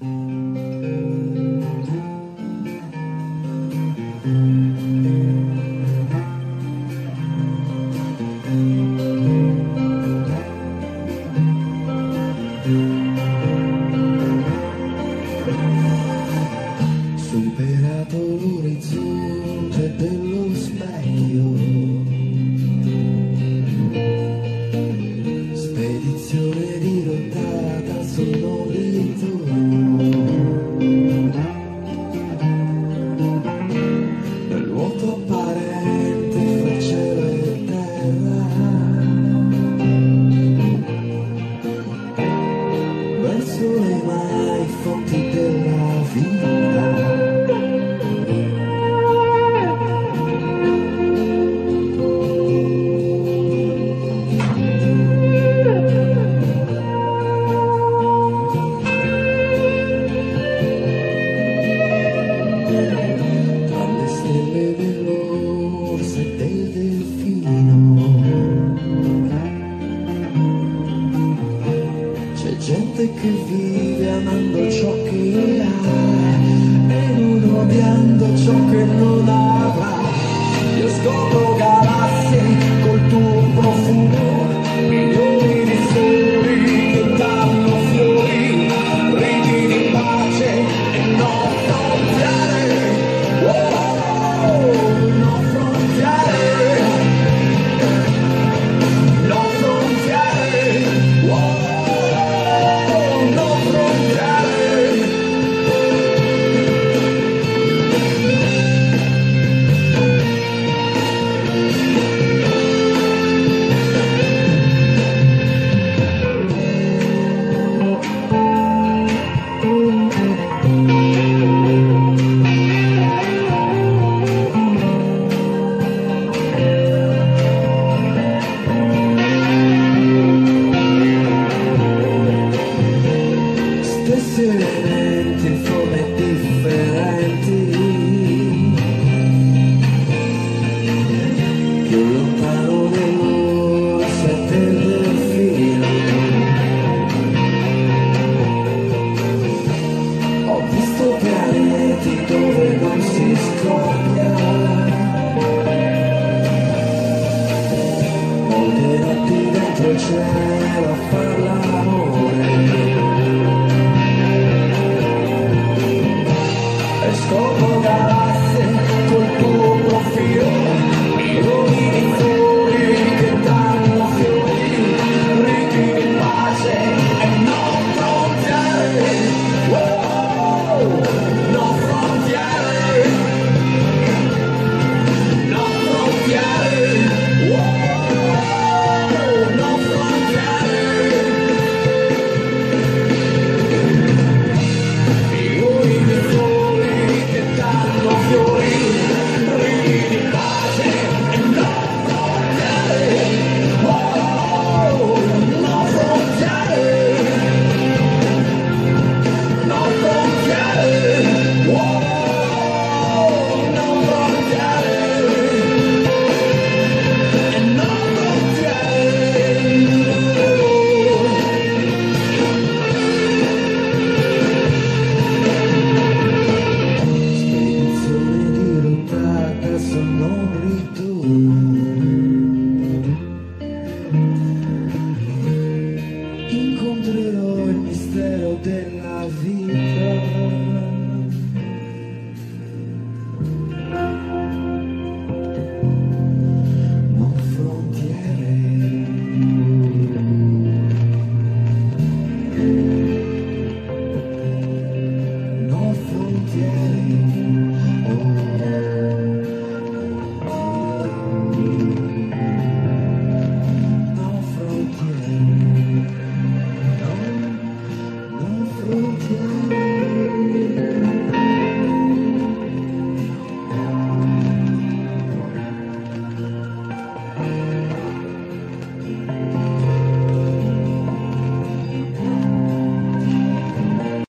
Mm. che vive amando ciò che ha e non odiando ciò che non ha. c'era a far l'amore. È scomodato the lonely